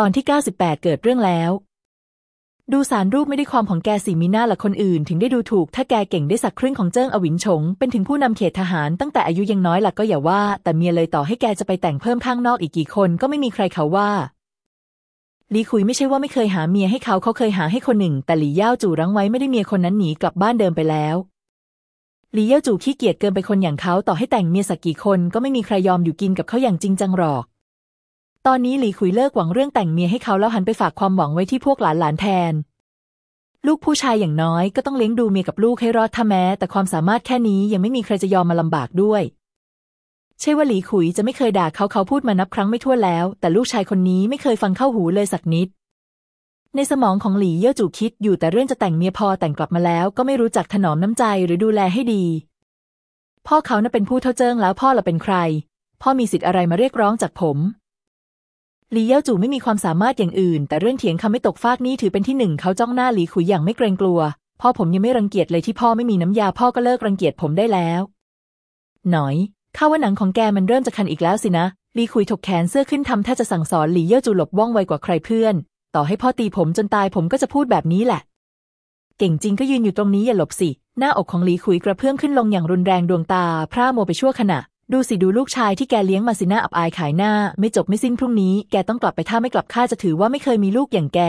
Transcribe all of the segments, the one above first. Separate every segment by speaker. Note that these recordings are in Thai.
Speaker 1: ตอนที่ 98 เกิดเรื่องแล้ว ดูสารรูปไม่ได้ความของแกสีมีหน้าละคนอื่น ถึงได้ดูถูก ถ้าแกเก่งได้สักครึ่งของเจิ้งอวินฉง เป็นถึงผู้นำเขตทหารตั้งแต่อายุยังน้อยล่ะก็อย่าว่า แต่เมียเลยต่อให้แกจะไปแต่งเพิ่มข้างนอกอีกกี่คนก็ไม่มีใครเขาว่าลีคุยไม่ใช่ว่าไม่เคยหาเมียให้เขาเขาเคยหาให้คนหนึ่ง แต่หลี่เย่าจู่รั้งไว้ไม่ได้เมียคนนั้นหนีกลับบ้านเดิมไปแล้วหลี่เย่าจู่ขี้เกียจเกินไปคนอย่างเขาต่อให้แต่งเมียสักกี่คนก็ไม่มีใครยอมอยู่กินกับเขาอย่างจริงจังหรอก ตอนนี้หลี่คุยเลิกหวังเรื่องแต่งเมียให้เขาแล้วหันไปฝากความหวังไว้ที่พวกหลานหลานแทน ลูกผู้ชายอย่างน้อยก็ต้องเลี้ยงดูเมียกับลูกให้รอดถ้าแม้ แต่ความสามารถแค่นี้ยังไม่มีใครจะยอมมาลำบากด้วย ใช่ว่าหลีขุยจะไม่เคยด่าเขาเขาพูดมานับครั้งไม่ถ้วนแล้ว แต่ลูกชายคนนี้ไม่เคยฟังเข้าหูเลยสักนิด ในสมองของหลีเย่อจู่คิดอยู่แต่เรื่องจะแต่งเมียพอแต่งกลับมาแล้วก็ไม่รู้จักถนอมน้ำใจหรือดูแลให้ดี พ่อเขาน่ะเป็นผู้เท่าเจิ้งแล้วพ่อเราเป็นใคร พ่อมีสิทธิ์อะไรมาเรียกร้องจากผม หลี่เย่าจู่ไม่มีความสามารถอย่างอื่น แต่เรื่องเถียงคำไม่ตกฟากนี่ถือเป็นที่หนึ่งเขาจ้องหน้าหลี่ขุยอย่างไม่เกรงกลัว พ่อผมยังไม่รังเกียจเลยที่พ่อไม่มีน้ำยาพ่อก็เลิกรังเกียจผมได้แล้ว หน่อยข้าว่าหนังของแกมันเริ่มจะคันอีกแล้วสินะหลี่ขุยถกแขนเสื้อขึ้นทำแทบจะสั่งสอนหลี่เย่าจู่หลบว่องไวกว่าใครเพื่อน ต่อให้พ่อตีผมจนตายผมก็จะพูดแบบนี้แหละ เก่งจริงก็ยืนอยู่ตรงนี้อย่าหลบสิหน้าอกของหลี่ขุยกระเพื่อมขึ้นลงอย่างรุนแรงดวงตาพร่าโมไปชั่วขณะ ดูสิดูลูกชายที่แกเลี้ยงมาสิหน้าอับอายขายหน้า ไม่จบไม่สิ้นพรุ่งนี้แกต้องกลับไปถ้าไม่กลับข้าจะถือว่าไม่เคยมีลูกอย่างแก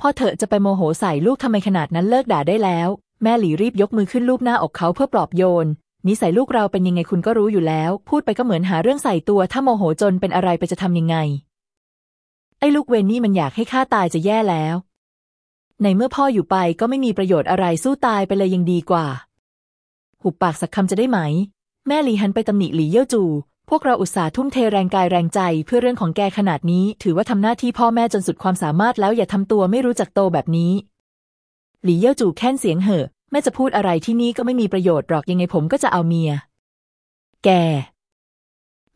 Speaker 1: พ่อเถอะจะไปโมโหใส่ลูกทำไมขนาดนั้นเลิกด่าได้แล้ว แม่หลีรีบยกมือขึ้นลูบหน้าอกเขาเพื่อปลอบโยนนิสัยลูกเราเป็นยังไงคุณก็รู้อยู่แล้ว พูดไปก็เหมือนหาเรื่องใส่ตัว ถ้าโมโหจนเป็นอะไรไปจะทำยังไง ไอ้ลูกเวนนี่มันอยากให้ข้าตายจะแย่แล้ว ในเมื่อพ่ออยู่ไปก็ไม่มีประโยชน์อะไรสู้ตายไปเลยยังดีกว่า หุบปากสักคำจะได้ไหม แม่หลีหันไปตำหนิหลีเย่อจู พวกเราอุตส่าห์ทุ่มเทแรงกายแรงใจเพื่อเรื่องของแกขนาดนี้ ถือว่าทำหน้าที่พ่อแม่จนสุดความสามารถแล้วอย่าทำตัวไม่รู้จักโตแบบนี้ หลีเย่อจูแค้นเสียงเหอะแม่จะพูดอะไรที่นี่ก็ไม่มีประโยชน์หรอกยังไงผมก็จะเอาเมีย แก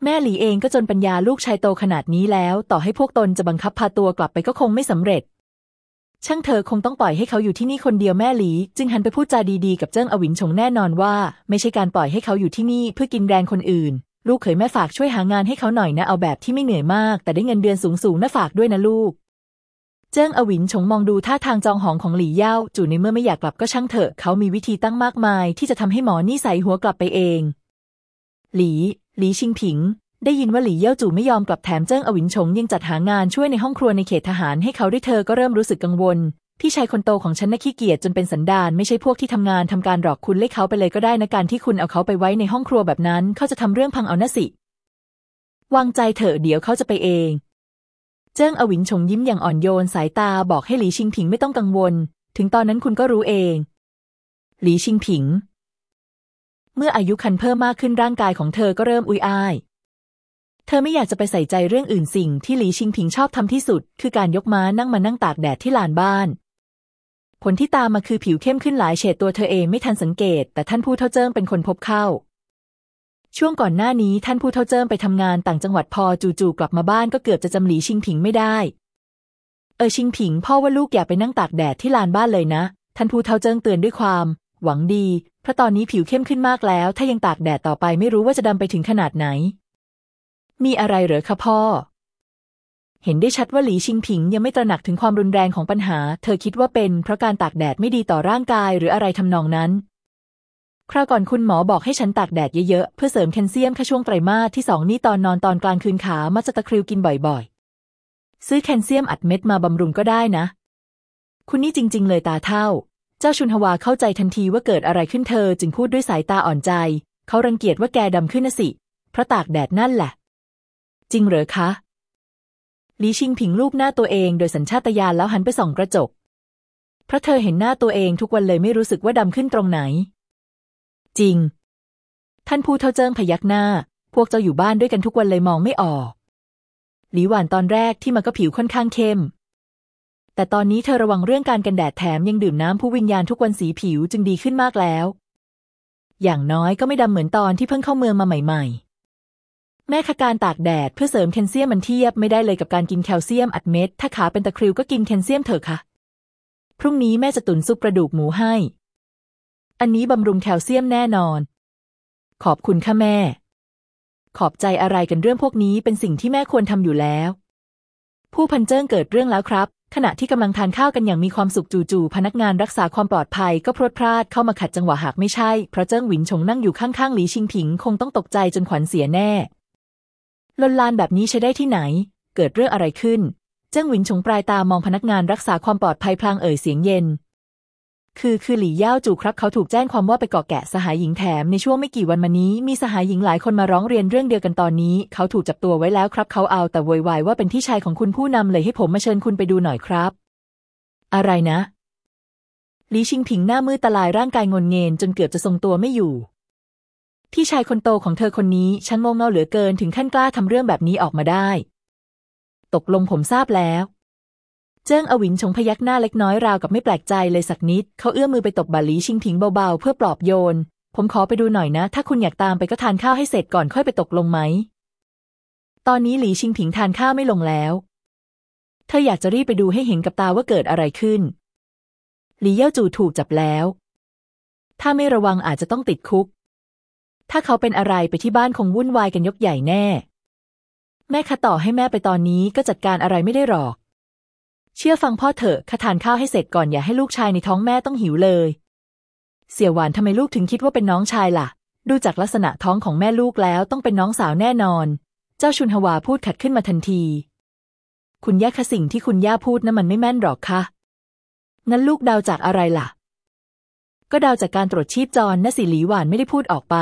Speaker 1: แม่หลีเองก็จนปัญญาลูกชายโตขนาดนี้แล้ว ต่อให้พวกตนจะบังคับพาตัวกลับไปก็คงไม่สำเร็จ ช่างเธอคงต้องปล่อยให้เขาอยู่ที่นี่คนเดียวแม่หลี จึงหันไปพูดจาดีๆกับเจิ้งอวินชงแน่นอนว่า ไม่ใช่การปล่อยให้เขาอยู่ที่นี่เพื่อกินแรงคนอื่น ลูกเขยแม่ฝากช่วยหางานให้เขาหน่อยนะเอาแบบที่ไม่เหนื่อยมาก แต่ได้เงินเดือนสูงๆนะฝากด้วยนะลูก เจิ้งอวินชงมองดูท่าทางจองหองของหลี่เย่าจู่ในเมื่อไม่อยากกลับก็ช่างเถอะเขามีวิธีตั้งมากมาย ที่จะทำให้หมอนี่ใส่หัวกลับไปเอง หลีหลีชิงผิง ได้ยินว่าหลี่เย่าจู่ไม่ยอมกลับแถมเจิ้งอวินชงยังจัดหางานช่วยในห้องครัวในเขตทหารให้เขาด้วยเธอก็เริ่มรู้สึกกังวล พี่ชายคนโตของฉันน่ะขี้เกียจจนเป็นสันดานไม่ใช่พวกที่ทำงานทำการหลอกคุณเล่เขาไปเลยก็ได้นะการที่คุณเอาเขาไปไว้ในห้องครัวแบบนั้น เขาจะทำเรื่องพังเอานะสิ วางใจเถอะเดี๋ยวเขาจะไปเอง เจิ้งอวินชงยิ้มอย่างอ่อนโยนสายตาบอกให้หลี่ชิงผิงไม่ต้องกังวล ถึงตอนนั้นคุณก็รู้เอง หลี่ชิงผิง เมื่ออายุคันเพิ่มมากขึ้นร่างกายของเธอก็เริ่มอุยอาย เธอไม่อยากจะไปใส่ใจเรื่องอื่นสิ่งที่หลีชิงผิงชอบทำที่สุด คือการยกม้านั่งมานั่งตากแดดที่ลานบ้าน ผลที่ตามมาคือผิวเข้มขึ้นหลายเฉดตัวเธอเองไม่ทันสังเกต แต่ท่านผู้เท่าเจิ้งเป็นคนพบเข้า ช่วงก่อนหน้านี้ท่านผู้เท่าเจิ้งไปทำงานต่างจังหวัดพอจู่ๆกลับมาบ้านก็เกือบจะจำหลีชิงผิงไม่ได้ เออชิงผิง พ่อว่าลูกอย่าไปนั่งตากแดดที่ลานบ้านเลยนะ ท่านผู้เท่าเจิ้งเตือนด้วยความ หวังดีเพราะตอนนี้ผิวเข้มขึ้นมากแล้ว ถ้ายังตากแดดต่อไปไม่รู้ว่าจะดำไปถึงขนาดไหน มีอะไรเหรอคะพ่อ เห็นได้ชัดว่าหลีชิงผิงยังไม่ตระหนักถึงความรุนแรงของปัญหา เธอคิดว่าเป็นเพราะการตากแดดไม่ดีต่อร่างกายหรืออะไรทำนองนั้น คราวก่อนคุณหมอบอกให้ฉันตากแดดเยอะๆ เพื่อเสริมแคลเซียมค่ช่วงไตรมาสที่สองนี่ตอนนอนตอนกลางคืนขามักจะตะคริวกินบ่อยๆ ซื้อแคลเซียมอัดเม็ดมาบำรุงก็ได้นะ คุณนี่จริง ๆ เลยตาเท่า เจ้าชุนฮวาเข้าใจทันทีว่าเกิดอะไรขึ้นเธอ จึงพูดด้วยสายตาอ่อนใจ เขารังเกียจว่าแกดำขึ้นนะสิเพราะตากแดดนั่นแหละ จริงเหรอคะหลีชิงผิงรูปหน้าตัวเองโดยสัญชาตญาณแล้วหันไปส่องกระจก เพราะเธอเห็นหน้าตัวเองทุกวันเลยไม่รู้สึกว่าดำขึ้นตรงไหน จริง ท่านผู้เท่าเจิ้งพยักหน้า พวกเจ้าอยู่บ้านด้วยกันทุกวันเลยมองไม่ออก หลีหวานตอนแรกที่มาก็ผิวค่อนข้างเข้ม แต่ตอนนี้เธอระวังเรื่องการกันแดดแถมยังดื่มน้ำผู้วิญญาณทุกวันสีผิวจึงดีขึ้นมากแล้ว อย่างน้อยก็ไม่ดำเหมือนตอนที่เพิ่งเข้าเมืองมาใหม่ ๆ แม่คะการตากแดดเพื่อเสริมแคลเซียมมันเทียบไม่ได้เลยกับการกินแคลเซียมอัดเม็ด ถ้าขาเป็นตะคริวก็กินแคลเซียมเถอะค่ะ พรุ่งนี้แม่จะตุนซุปกระดูกหมูให้ อันนี้บำรุงแคลเซียมแน่นอน ขอบคุณค่ะแม่ ขอบใจอะไรกันเรื่องพวกนี้เป็นสิ่งที่แม่ควรทำอยู่แล้ว ผู้พันเจิ้งเกิดเรื่องแล้วครับ ขณะที่กำลังทานข้าวกันอย่างมีความสุขจู่ๆพนักงานรักษาความปลอดภัยก็พรวดพลาดเข้ามาขัดจังหวะหากไม่ใช่เพราะเจิ้งหวินชงนั่งอยู่ข้างๆหลีชิงผิง คงต้องตกใจจนขวัญเสียแน่ ลนลานแบบนี้ใช้ได้ที่ไหน เกิดเรื่องอะไรขึ้น เจิ้งหวินชงปลายตามองพนักงานรักษาความปลอดภัยพลางเอ่ยเสียงเย็น คือคือหลี่ย่าจู่ครับเขาถูกแจ้งความว่าไปเกาะแกะสหายหญิงแถมในช่วงไม่กี่วันมานี้ มีสหายหญิงหลายคนมาร้องเรียนเรื่องเดียวกันตอนนี้ เขาถูกจับตัวไว้แล้วครับเขาเอาแต่โวยวายว่าเป็นที่ชายของคุณผู้นำเลยให้ผมมาเชิญคุณไปดูหน่อยครับ อะไรนะหลีชิงผิงหน้ามืดตลายร่างกายงนเงนจนเกือบจะทรงตัวไม่อยู่ ที่ชายคนโตของเธอคนนี้ช่างโง่เง่าเหลือเกินถึงขั้นกล้าทำเรื่องแบบนี้ออกมาได้ ตกลงผมทราบแล้ว เจิ้งอวินชงพยักหน้าเล็กน้อยราวกับไม่แปลกใจเลยสักนิด เขาเอื้อมมือไปตบบาลีชิงผิงเบาๆ เพื่อปลอบโยน ผมขอไปดูหน่อยนะ ถ้าคุณอยากตามไปก็ทานข้าวให้เสร็จก่อนค่อยไปตกลงไหม ตอนนี้หลีชิงผิงทานข้าวไม่ลงแล้ว เธออยากจะรีบไปดูให้เห็นกับตาว่าเกิดอะไรขึ้น หลีเย่าจู่ถูกจับแล้ว ถ้าไม่ระวังอาจจะต้องติดคุก ถ้าเขาเป็นอะไรไปที่บ้านคงวุ่นวายกันยกใหญ่แน่ แม่คะต่อให้แม่ไปตอนนี้ก็จัดการอะไรไม่ได้หรอก เชื่อฟังพ่อเถอะข้าทานข้าวให้เสร็จก่อนอย่าให้ลูกชายในท้องแม่ต้องหิวเลย เสี่ยวหวานทำไมลูกถึงคิดว่าเป็นน้องชายล่ะ ดูจากลักษณะท้องของแม่ลูกแล้วต้องเป็นน้องสาวแน่นอน เจ้าชุนฮวาพูดขัดขึ้นมาทันที คุณย่าคะสิ่งที่คุณย่าพูดนั้นมันไม่แม่นหรอกคะงั้นลูกเดาจากอะไรล่ะ ก็เดาจากการตรวจชีพจรนะสิหลีหวานไม่ได้พูดออกไป